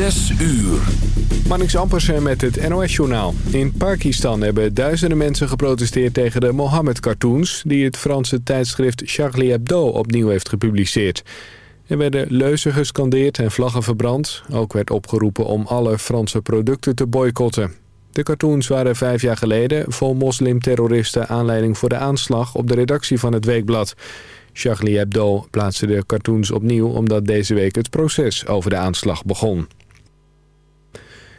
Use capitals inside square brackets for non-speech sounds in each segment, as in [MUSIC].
Zes uur. Marnix Ampersen met het NOS-journaal. In Pakistan hebben duizenden mensen geprotesteerd tegen de Mohammed-cartoons... die het Franse tijdschrift Charlie Hebdo opnieuw heeft gepubliceerd. Er werden leuzen gescandeerd en vlaggen verbrand. Ook werd opgeroepen om alle Franse producten te boycotten. De cartoons waren vijf jaar geleden vol moslimterroristen aanleiding voor de aanslag op de redactie van het weekblad. Charlie Hebdo plaatste de cartoons opnieuw omdat deze week het proces over de aanslag begon.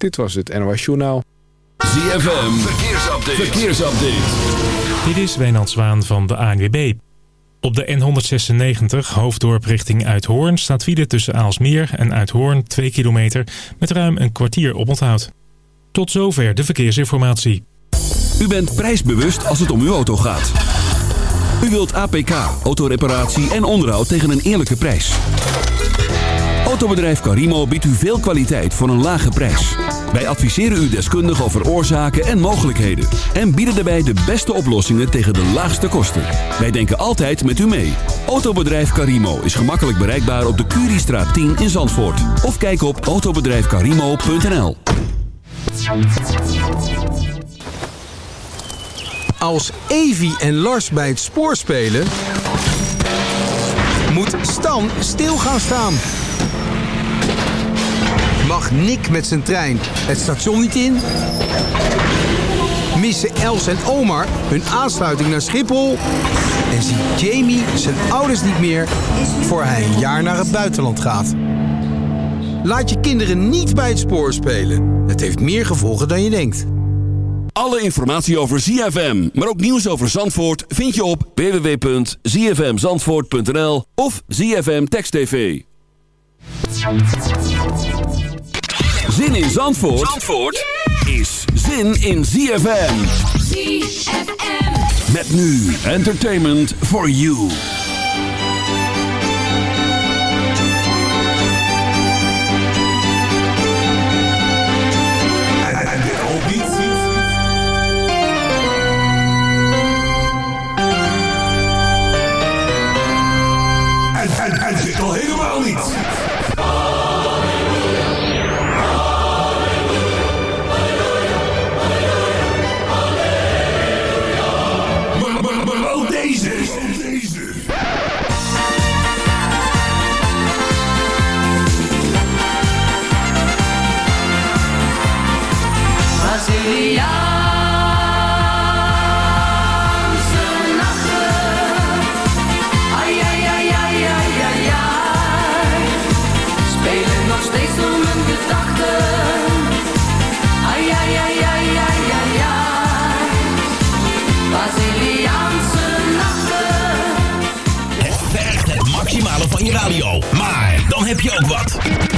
Dit was het NOS Journaal. ZFM. Verkeersupdate. Verkeersupdate. Dit is Wijnand Zwaan van de ANWB. Op de N196 hoofddorp richting Uithoorn staat file tussen Aalsmeer en Uithoorn 2 kilometer met ruim een kwartier op onthoud. Tot zover de verkeersinformatie. U bent prijsbewust als het om uw auto gaat. U wilt APK, autoreparatie en onderhoud tegen een eerlijke prijs. Autobedrijf Carimo biedt u veel kwaliteit voor een lage prijs. Wij adviseren u deskundig over oorzaken en mogelijkheden. En bieden daarbij de beste oplossingen tegen de laagste kosten. Wij denken altijd met u mee. Autobedrijf Carimo is gemakkelijk bereikbaar op de Curiestraat 10 in Zandvoort. Of kijk op autobedrijfcarimo.nl Als Evi en Lars bij het spoor spelen... moet Stan stil gaan staan mag Nick met zijn trein het station niet in? Missen Els en Omar hun aansluiting naar Schiphol? En ziet Jamie zijn ouders niet meer voor hij een jaar naar het buitenland gaat? Laat je kinderen niet bij het spoor spelen. Het heeft meer gevolgen dan je denkt. Alle informatie over ZFM, maar ook nieuws over Zandvoort... vind je op www.zfmzandvoort.nl of ZFM Text TV. Zin in Zandvoort, Zandvoort is zin in ZFM. ZFM. Met nu entertainment for you. Maar dan heb je ook wat.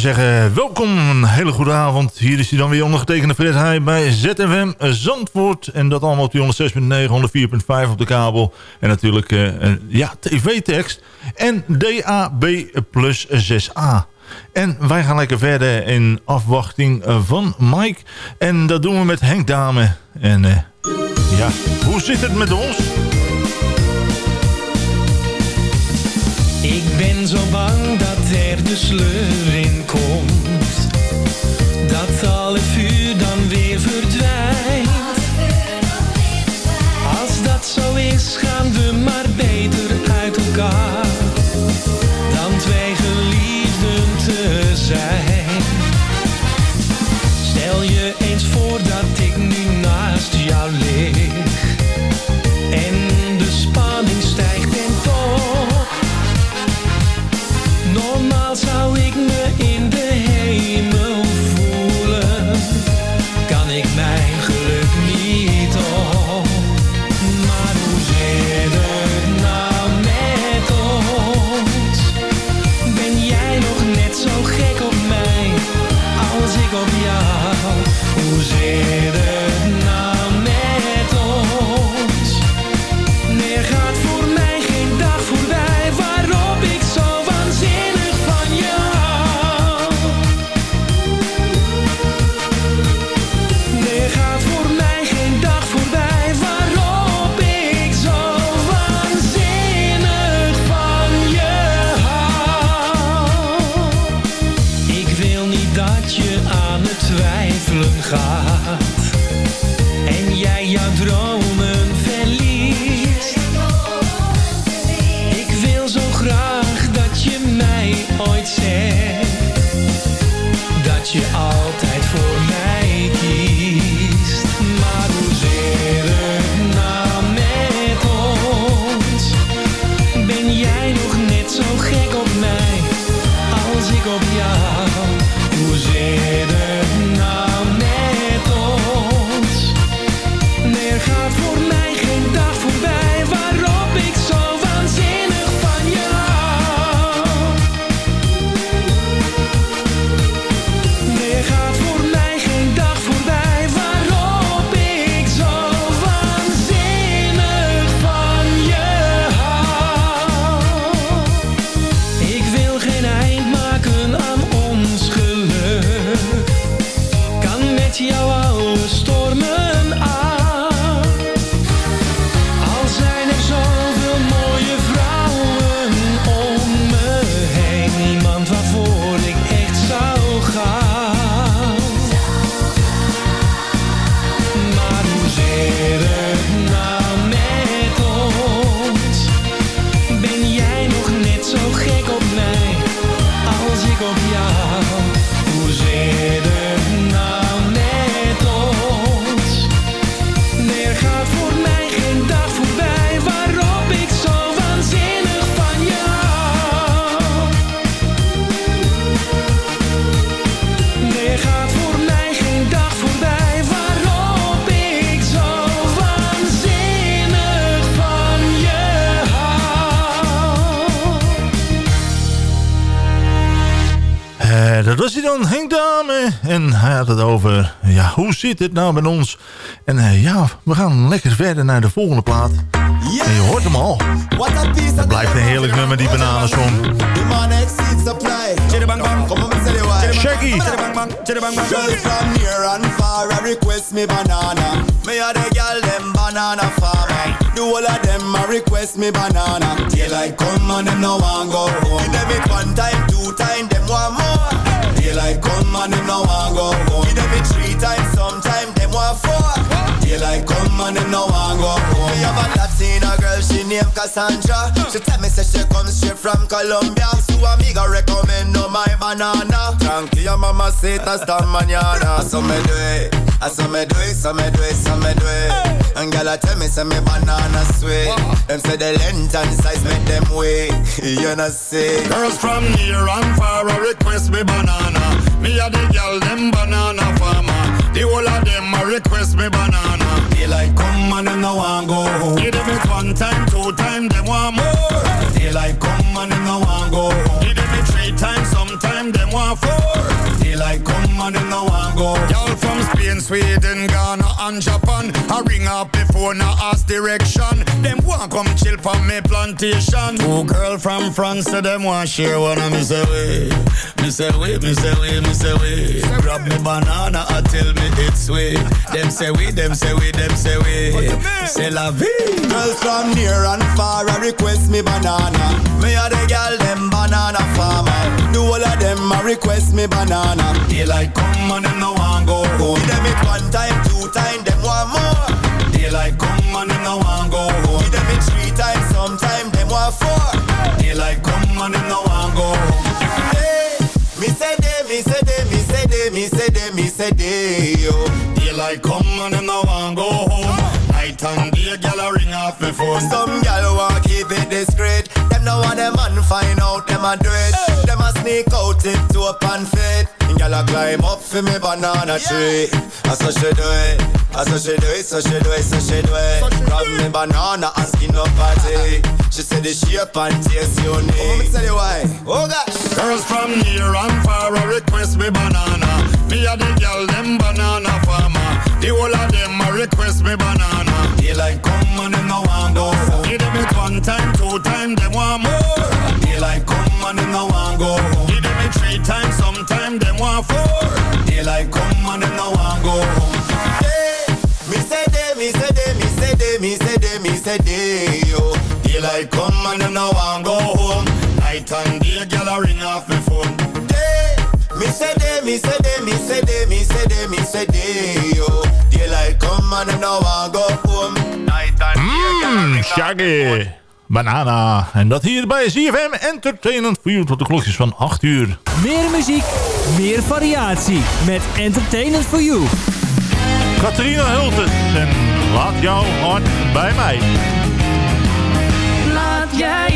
zou zeggen, welkom, een hele goede avond. Hier is hij dan weer ondergetekende Fred Heij bij ZFM eh, Zandvoort. En dat allemaal op die 106.9, 104.5 op de kabel. En natuurlijk, uh, ja, tv-tekst. En DAB plus 6a. En wij gaan lekker verder in afwachting eh, van Mike. En dat doen we met Henk Dame. En ja, hoe zit het met ons? Ik ben zo bang sleur in. Was hij dan, Henk Dame. En hij had het over, ja, hoe zit het nou met ons? En uh, ja, we gaan lekker verder naar de volgende plaat. En je hoort hem al. Het blijft een heerlijk nummer, die bananensong. Shaggy. Girl from near and far, I request me banana. Me a the girl them banana farmer. Do all of them a request me banana. Daylight come and them no want go home. Give them it one time, two time, them want more. Daylight come and them no want go home. Give them it three times, sometime want four. Daylight come and them no want go home. Me have a Latina girl, she named Cassandra. She tell me say she comes straight from Colombia. So amiga recommend no my banana. Tranquila mama say hasta mañana. So me do it, ah, so me do it, so me do it, so me do it. And girl tell me say me banana sweet. Them say the length and size make them wait. [LAUGHS] you know see. Girls from near and far request me banana. Me a the girl them banana farmer. The whole of them a request me banana. Daylight come and them no want go home. Give them it one time, two time, them want more. Daylight come and them no want go home. Give them it three times, sometime them want four. Daylight come and them no want go. Y'all from Spain, Sweden, Ghana and Japan. I ring up before now ask direction. Them want come chill from me plantation. Two girl from France, so them want share one of me say way. Me say way, me say way, me say way. Grab me banana, I tell me it's sweet. Them say we, them say we, them say we. Say la vie. Girls from near and far, I request me banana. Me a the girl, them banana farmer. Do all of them, I request me banana. Daylight come and them no want go home. Give them it one time, two time, them want more. Daylight come and them no want go home. Give them it three times, sometime them want four. Daylight come and them no want go home. Hey, me say they, me say they, me say they, me say they, me say they, yo. Daylight come and them no want go home. Night and day, gyal a ring off me phone. Some gal want keep it discreet. Them no want them man find out them a do it. Them a sneak out it to up and fit. And gal a climb up for me banana tree. I so she do it. I so she do it, so she do it, so she do it. Grab me banana and skin up party. She said the shape and taste unique. Oh, let me tell you why. Oh gosh. Girls from near and far a request me banana. Me a the girl them banana farmer. The whole of them a request me banana. Daylight come and them no want go. Give them it one time, two time, them want more. Daylight come and them no want go. Give them it three times, sometime them want four. Daylight come and them no want go. Hey, me say they, me say they, me say they, me say they, me say they, yo. Daylight come and them no want go home. Night and day, gyal a ring off me phone. They, me say they, me say they, me say they, me say they, me say they, yo. Daylight come and them no want go home. Night and day, gyal a Mmm, ring off me Shaggy. Banana. En dat hier bij ZFM Entertainment voor u tot de klokjes van 8 uur. Meer muziek, meer variatie. Met Entertainment for You. Catharina Hulten. En laat jouw hart bij mij. Laat jij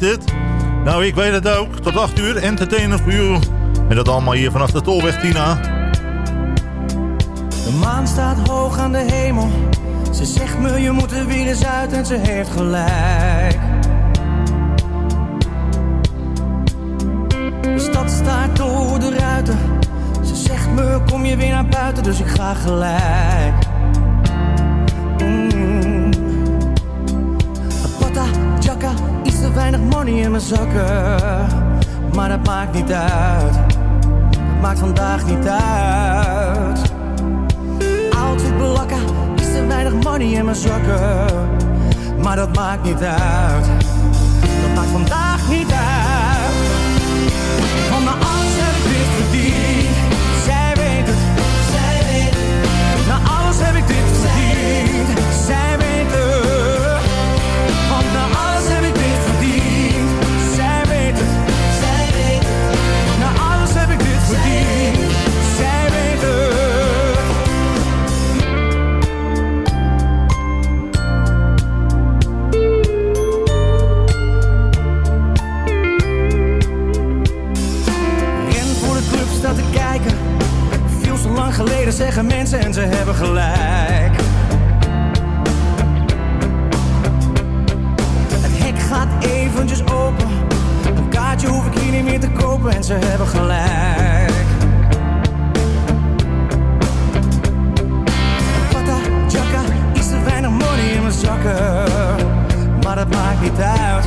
weet. Nou, ik weet het ook. Tot 8 uur, entertainer voor you. En dat allemaal hier vanaf de Tolweg, Tina. De maan staat hoog aan de hemel. Ze zegt me, je moet er weer eens uit en ze heeft gelijk. De stad staat door de ruiten. Ze zegt me, kom je weer naar buiten, dus ik ga gelijk. Weinig money in mijn zakken. Maar dat maakt niet uit. Dat maakt vandaag niet uit. Outfit blakken, iets te weinig money in mijn zakken. Maar dat maakt niet uit. Dat maakt vandaag niet uit. Geleden zeggen mensen en ze hebben gelijk. Het hek gaat eventjes open. Een kaartje hoef ik hier niet meer te kopen en ze hebben gelijk. Pata, jacka, iets te weinig money in mijn zakken. Maar dat maakt niet uit.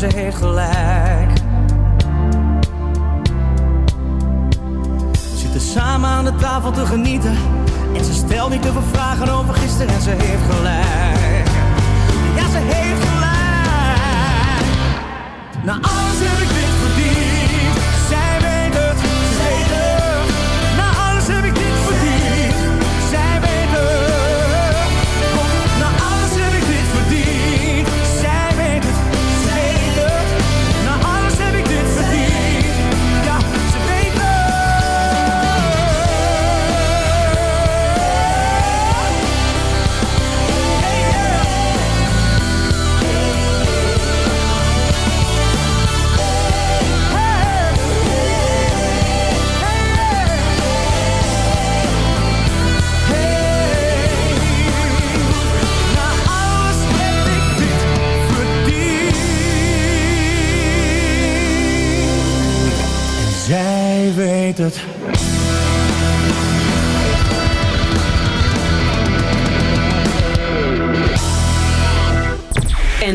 Ze heeft gelijk. We zitten samen aan de tafel te genieten. En ze stelt niet te veel vragen over gisteren en ze heeft gelijk.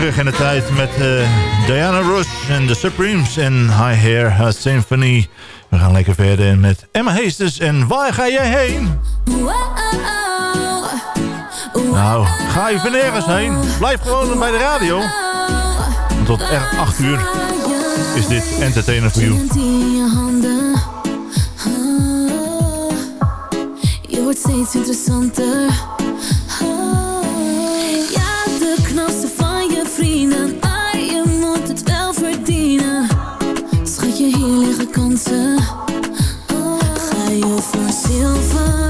Terug in de tijd met uh, Diana Ross en The Supremes en High Hair Symphony. We gaan lekker verder met Emma Heesters en Waar ga jij heen? Nou, ga even nergens heen. Blijf gewoon bij de radio. Tot 8 uur is dit Entertainer for You. Je. Ga je voor zilver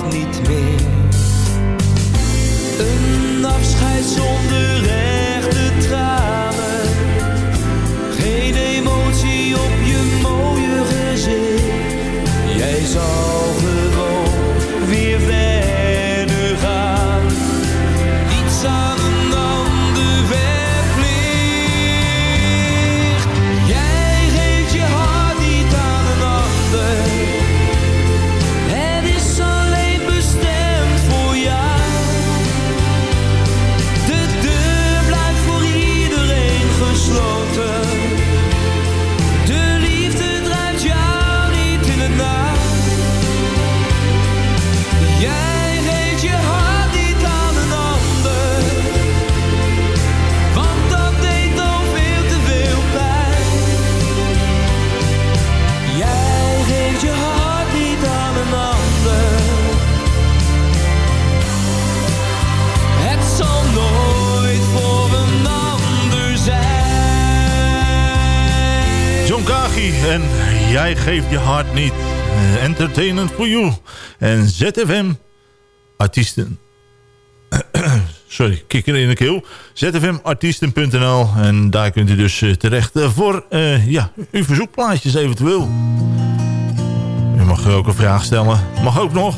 ik. Jij geeft je hart niet. Uh, entertainment for you. En ZFM artiesten. [CLEARS THROAT] Sorry, kikker in de keel. zfmartiesten.nl en daar kunt u dus uh, terecht uh, voor ja, uw verzoekplaatjes eventueel. U mag ook een vraag stellen. Mag ook nog.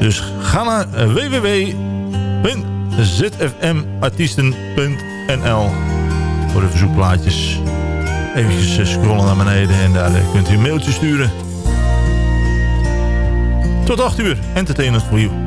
Dus ga naar www.zfmartiesten.nl voor de verzoekplaatjes. Even scrollen naar beneden en daar kunt u een mailtje sturen. Tot 8 uur, entertainment for you.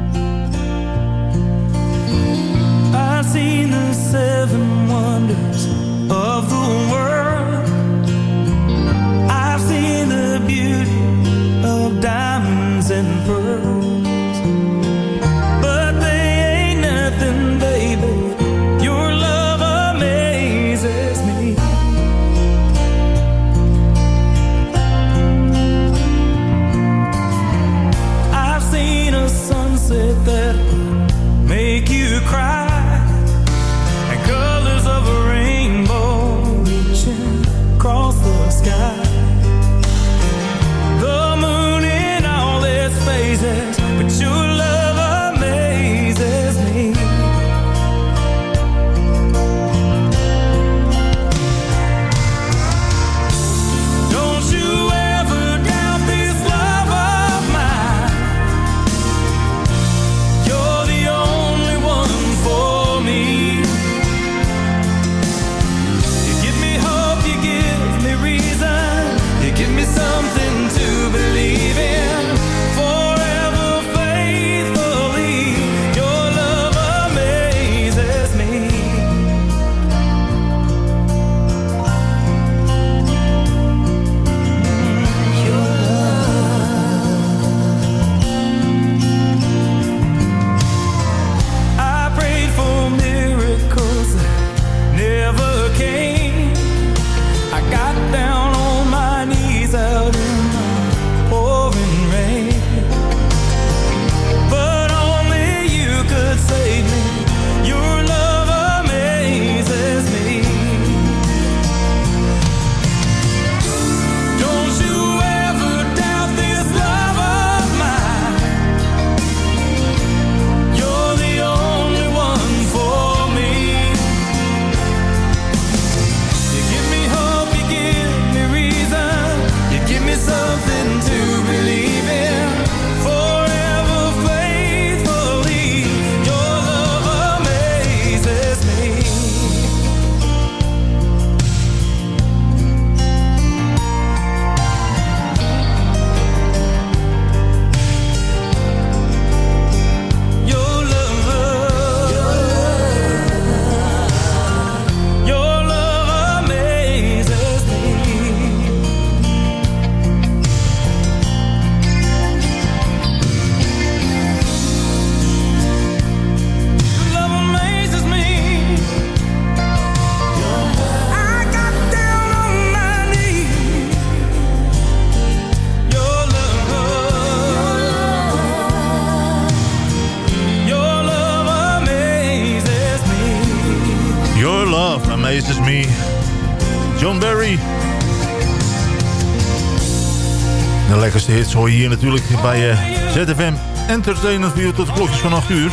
Hoor je hier natuurlijk bij eh, ZFM Entertainment voor u tot de klokjes van 8 uur.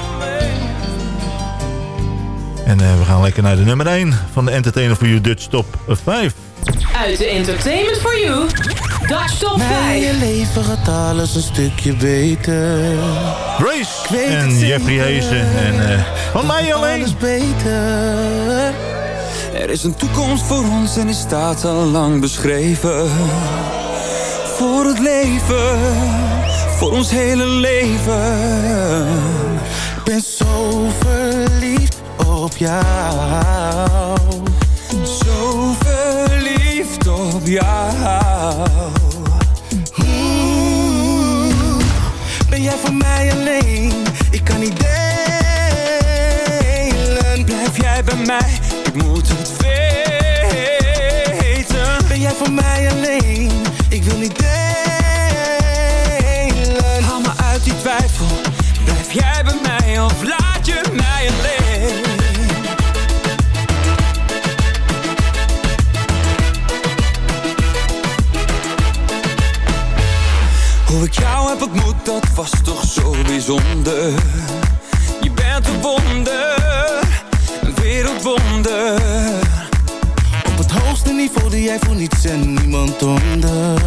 En eh, we gaan lekker naar de nummer 1 van de Entertainment for You Dutch Top 5. Uit de Entertainment for You, Dutch Top 5. Mijn leven gaat alles een stukje beter. Grace en Jeffrey Heesen en eh, van mij alleen. Alles beter. Er is een toekomst voor ons en die staat al lang beschreven. Voor het leven, voor ons hele leven. Ik ben zo verliefd op jou. Zo verliefd op jou. Ben jij voor mij alleen? Ik kan niet delen. Blijf jij bij mij? Ik moet het weten. Ben jij voor mij alleen? Ik wil niet jij bij mij of laat je mij alleen? Hoe ik jou heb ontmoet, dat was toch zo bijzonder. Je bent een wonder, een wereldwonder. Op het hoogste niveau die jij voor niets en niemand onder.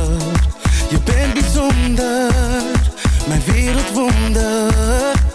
Je bent bijzonder mijn wereldwonder.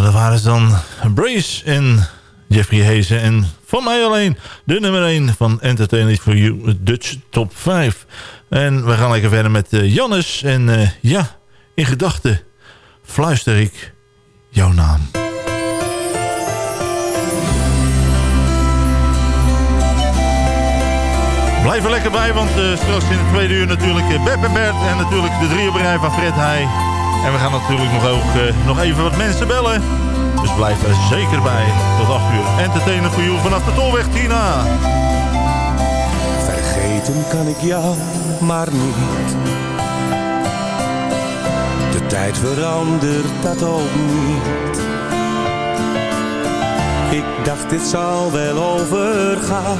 Dat waren ze dan Brace en Jeffrey Hazen. En van mij alleen de nummer 1 van Entertainment for You Dutch Top 5. En we gaan lekker verder met uh, Jannes. En uh, ja, in gedachten fluister ik jouw naam. Blijf er lekker bij, want uh, straks in het tweede uur natuurlijk Beb en Bert. En natuurlijk de drieënbedrijf van Fred Heij. En we gaan natuurlijk nog, ook, uh, nog even wat mensen bellen. Dus blijf er zeker bij. Tot 8 uur. Entertainer voor jou vanaf de Tolweg Tina. Vergeten kan ik jou, maar niet. De tijd verandert dat ook niet. Ik dacht dit zal wel overgaan.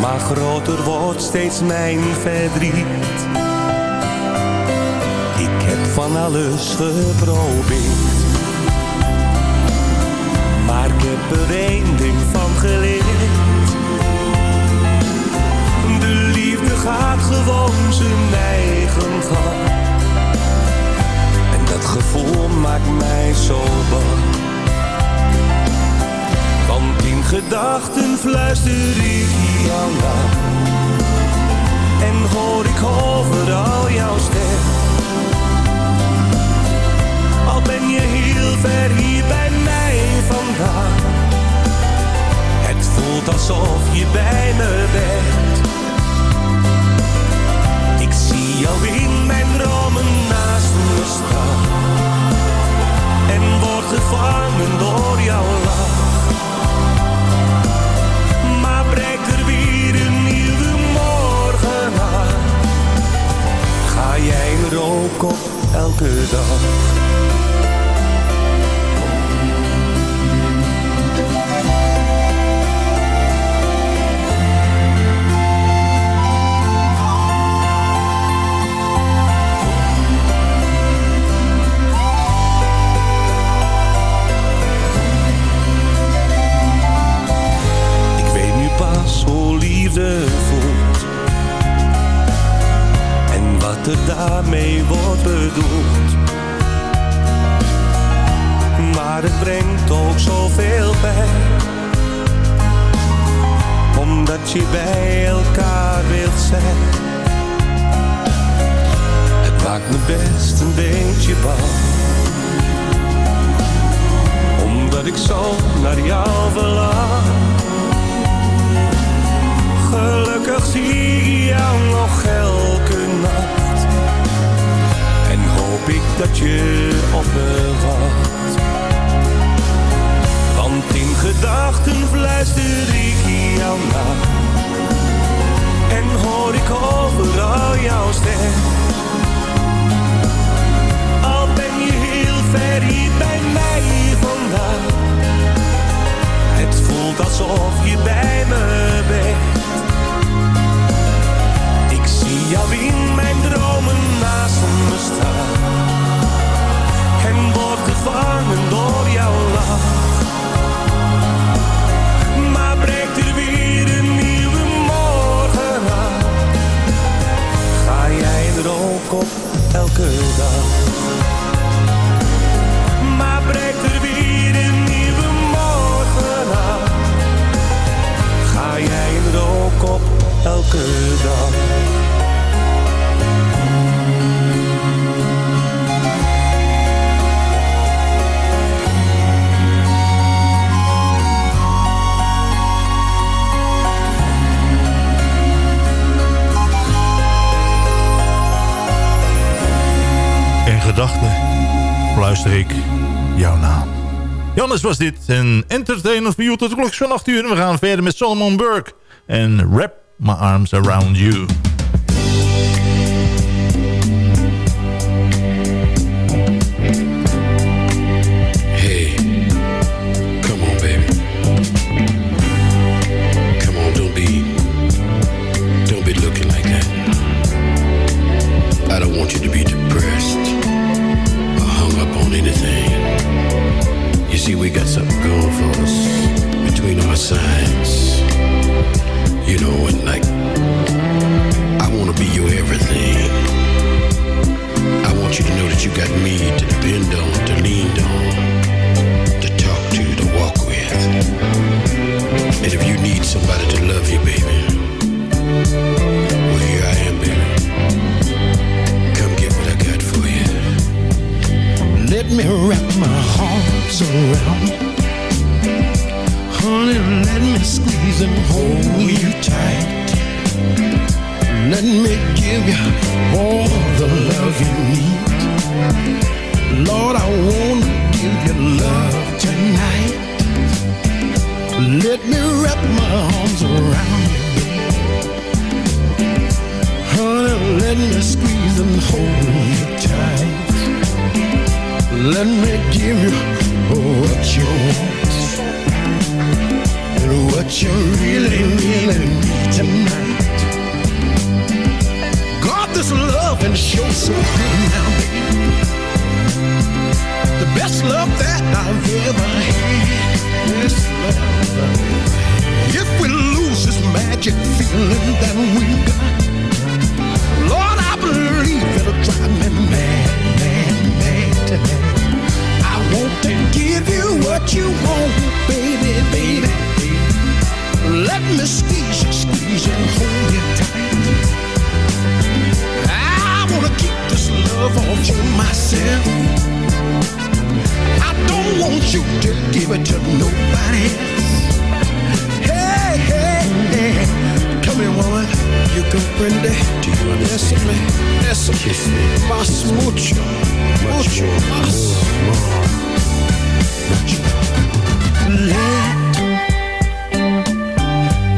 Maar groter wordt steeds mijn verdriet. Van alles geprobeerd. Maar ik heb er één ding van geleerd. De liefde gaat gewoon zijn eigen gang. En dat gevoel maakt mij zo bang. Want in gedachten fluister ik jou na. En hoor ik overal jouw stem. Al ben je heel Was dit. Een entertainer voor you tot de klok van 8 uur. En we gaan verder met Solomon Burke. En Wrap My Arms Around You. Around. Honey, let me squeeze and hold you tight. Let me give you all the love you need. Lord, I want to give you love tonight. Let me wrap my arms around you. Honey, let me squeeze and hold you tight. Let me give you what you want and what you really, really need tonight. God, this love and show so good now, baby. The best love that I've ever had. If we lose this magic feeling that we got, Lord, I believe it'll drive me mad, mad, mad want to give you what you want, baby, baby. Let me squeeze you, squeeze you, and hold you tight. I wanna keep this love all to myself. I don't want you to give it to nobody else. Hey, hey, hey, come here, woman. You comprende? Do you understand me? Eso, Kiss me. más mucho, mucho más. Let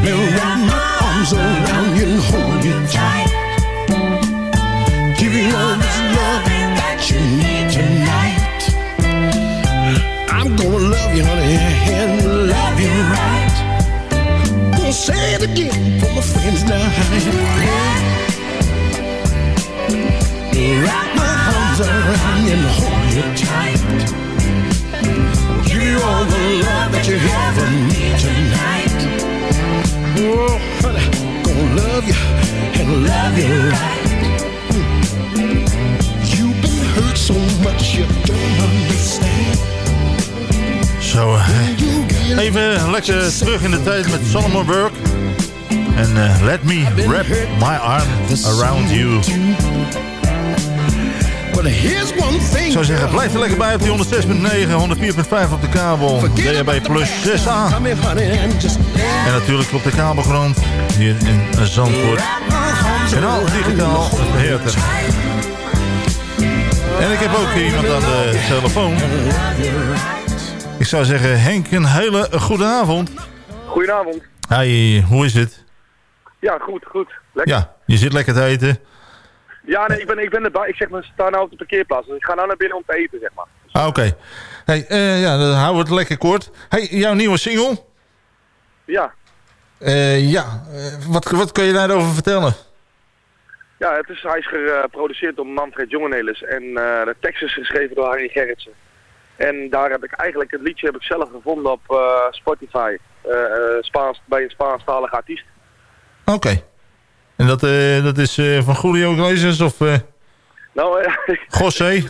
me wrap my arms around you and hold you tight. Give you all this love that you need tonight. I'm gonna love you, honey, and love you right. Gonna say it again for my friends now. Wrap my arms around you and hold you tight. Give you all the love that you ever need tonight. Oh, honey, gonna love you and love you right. You've been hurt so much you don't understand. Zo, even lekker terug in de tijd met Solomon Burke. En eh, Let Me Wrap My Arm Around You. Ik zou zeggen, blijf er lekker bij op die 106.9, 104.5 op de kabel. DHB plus 6A. Come here, honey, and just En natuurlijk op de kabelgrond hier in Zandvoort. Kanaal digitaal beheerder. En ik heb ook iemand aan de telefoon. Ik zou zeggen, Henk, een hele goede avond. Goedenavond. Hi, hoe is het? Ja, goed, goed. Lekker. Ja, je zit lekker te eten. Ja, nee, ik ben, ik ben erbij. Ik zeg maar, sta nou op de parkeerplaats. Dus ik ga nou naar binnen om te eten, zeg maar. Ah, oké. Hey, eh, ja, dan houden we het lekker kort. Hey, jouw nieuwe single? Ja. Eh, ja, eh, wat, wat kun je daarover vertellen? Ja, het is, hij is geproduceerd door Manfred Jongenelis. En de tekst is geschreven door Harry Gerritsen. En daar heb ik eigenlijk, het liedje heb ik zelf gevonden op Spotify. Spaans, bij een Spaanstalige artiest. Oké. En dat, eh, dat is eh, van Julio Iglesias of eh Nou, [LAUGHS] José?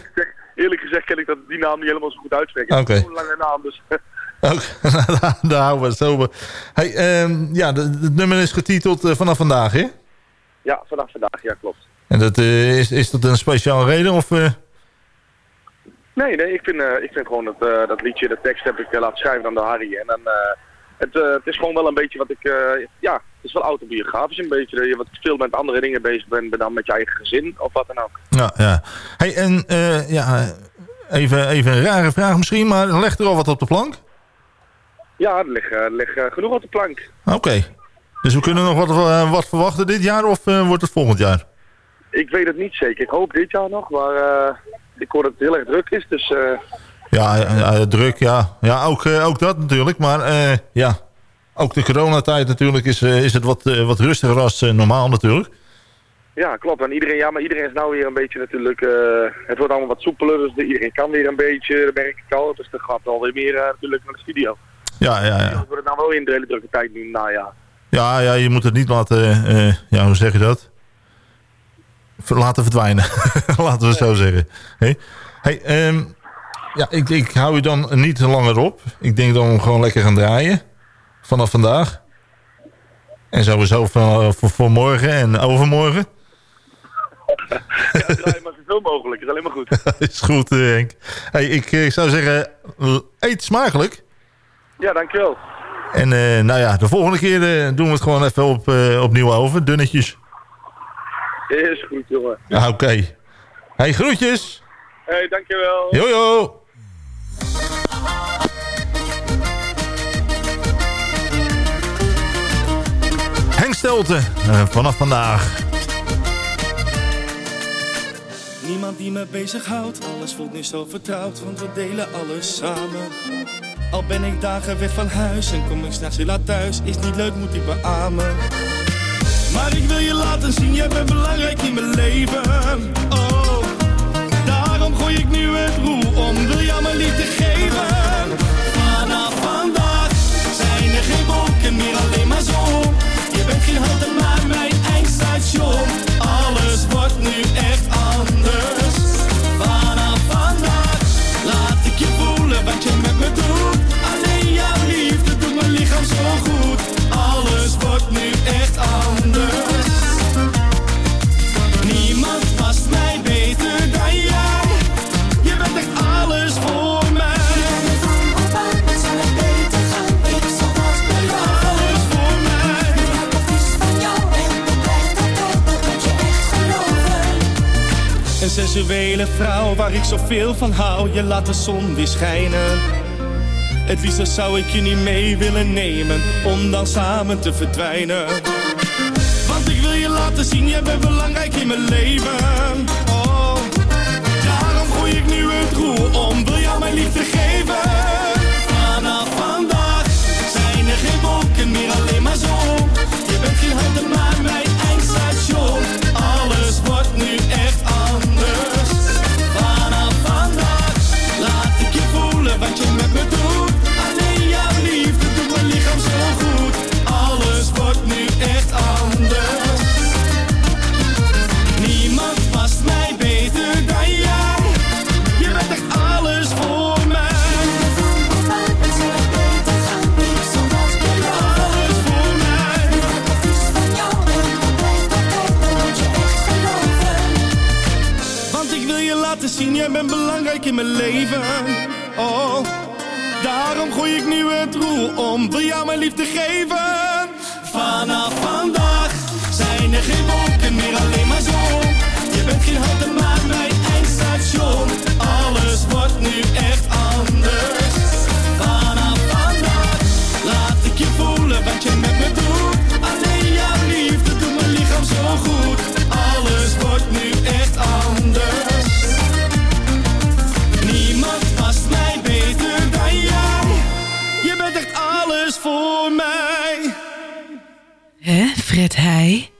eerlijk gezegd ken ik dat, die naam niet helemaal zo goed uitspreken. Oké. Is Zo'n lange naam, dus [LAUGHS] Ook, [LAUGHS] daar houden we het zo bij. Hey, ehm, ja, het nummer is getiteld vanaf vandaag, hè? Ja, vanaf vandaag, ja klopt. En dat, is, is dat een speciale reden? Of, Nee, nee, ik vind, ik vind gewoon dat, dat liedje, de tekst heb ik laten schrijven aan de Harry. En dan, het, eh, het is gewoon wel een beetje wat ik, eh, ja, het is wel autobiografisch een beetje. Dat je wat veel met andere dingen bezig bent, ben dan met je eigen gezin of wat dan ook. ja, ja. Hey, en eh, ja, even, even een rare vraag misschien, maar leg er al wat op de plank? Ja, er ligt, ligt genoeg op de plank. Oké. Dus we kunnen nog wat, wat verwachten dit jaar of wordt het volgend jaar? Ik weet het niet zeker. Ik hoop dit jaar nog, maar ik hoor dat het heel erg druk is. Dus Ja, ja, ja, druk, ja. Ja, ook, eh, ook dat natuurlijk. Maar eh, ja, ook de coronatijd natuurlijk is, eh, is het wat, eh, wat rustiger als eh, normaal natuurlijk. ja, klopt. En iedereen, ja, maar iedereen is nou weer een beetje natuurlijk, eh, het wordt allemaal wat soepeler. Dus de- iedereen kan weer een beetje, dat merk ik al. Dus er gaat alweer meer eh, natuurlijk naar de studio. Ja, ja, ja. We worden nou wel in de hele drukke tijd nu, nou ja. Ja, ja, je moet het niet laten, eh, ja, hoe zeg je dat? Laten verdwijnen. [LAUGHS] Laten we het zo zeggen. Hey, hey, ehm, ja, ik, ik hou je dan niet langer op. Ik denk dat we hem gewoon lekker gaan draaien. Vanaf vandaag. En sowieso voor, voor, voor morgen en overmorgen. Ja, draai maar zoveel mogelijk. is alleen maar goed. [LAUGHS] is goed, eh, Henk. Hey, ik, eh, zou zeggen, eet smakelijk. Ja, dankjewel. En eh, nou ja, de volgende keer eh, doen we het gewoon even op, eh, opnieuw over. Dunnetjes. Is goed, jongen. Ja, oké. Hey, groetjes. Hey, dankjewel. Jojo. Henk Stelte, eh, vanaf vandaag. Niemand die me bezighoudt, alles voelt nu zo vertrouwd, want we delen alles samen. Al ben ik dagen weg van huis en kom ik s'nachts weer laat thuis, is niet leuk, moet ik beamen. Maar ik wil je laten zien, jij bent belangrijk in mijn leven. Ik nu het roer om, wil jou mijn liefde geven. Vanaf vandaag zijn er geen wolken meer, alleen maar zon. Je bent geen houten, maar mijn eindstation. Sensuele vrouw waar ik zoveel van hou. Je laat de zon weer schijnen. Het liefste zou ik je niet mee willen nemen. Om dan samen te verdwijnen. Want ik wil je laten zien, jij bent belangrijk in mijn leven. Oh, daarom gooi ik nu het roer om. Wil jou mijn liefde geven? In mijn leven. Oh, daarom gooi ik nu het roer om. Wil jou mijn liefde geven? Vanaf vandaag zijn er geen wolken meer, alleen maar zon. Je bent geen houten, maar mijn eindstation. Alles wordt nu echt anders. Mij. Hè,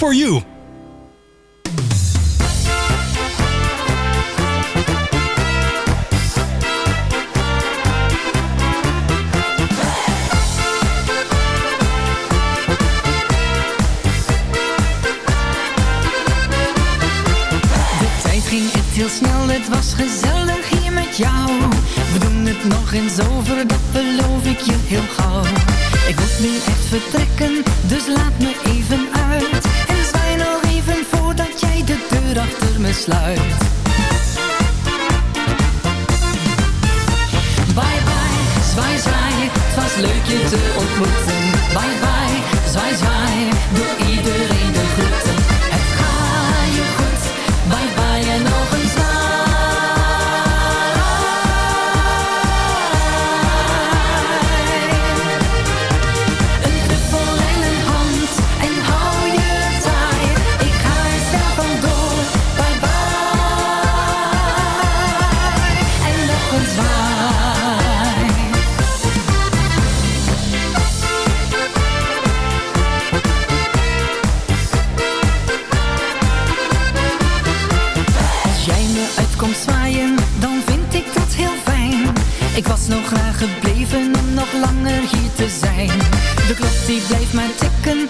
for you. langer hier te zijn. De klok die blijft maar tikken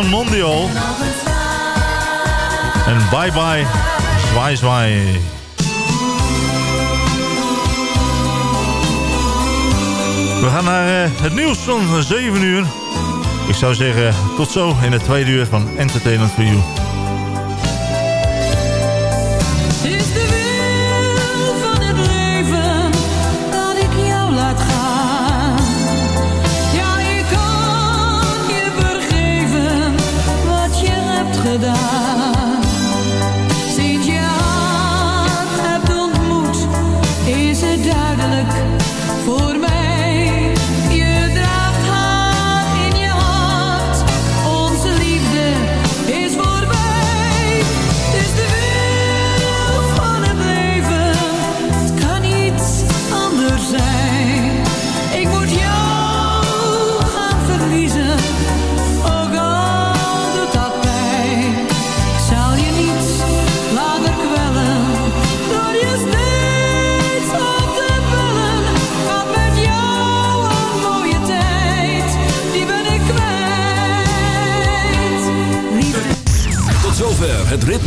van Mondial. En bye bye, zwaai zwaai. We gaan naar uh, het nieuws van 7 uur. Ik zou zeggen, tot zo in het tweede uur van Entertainment for You.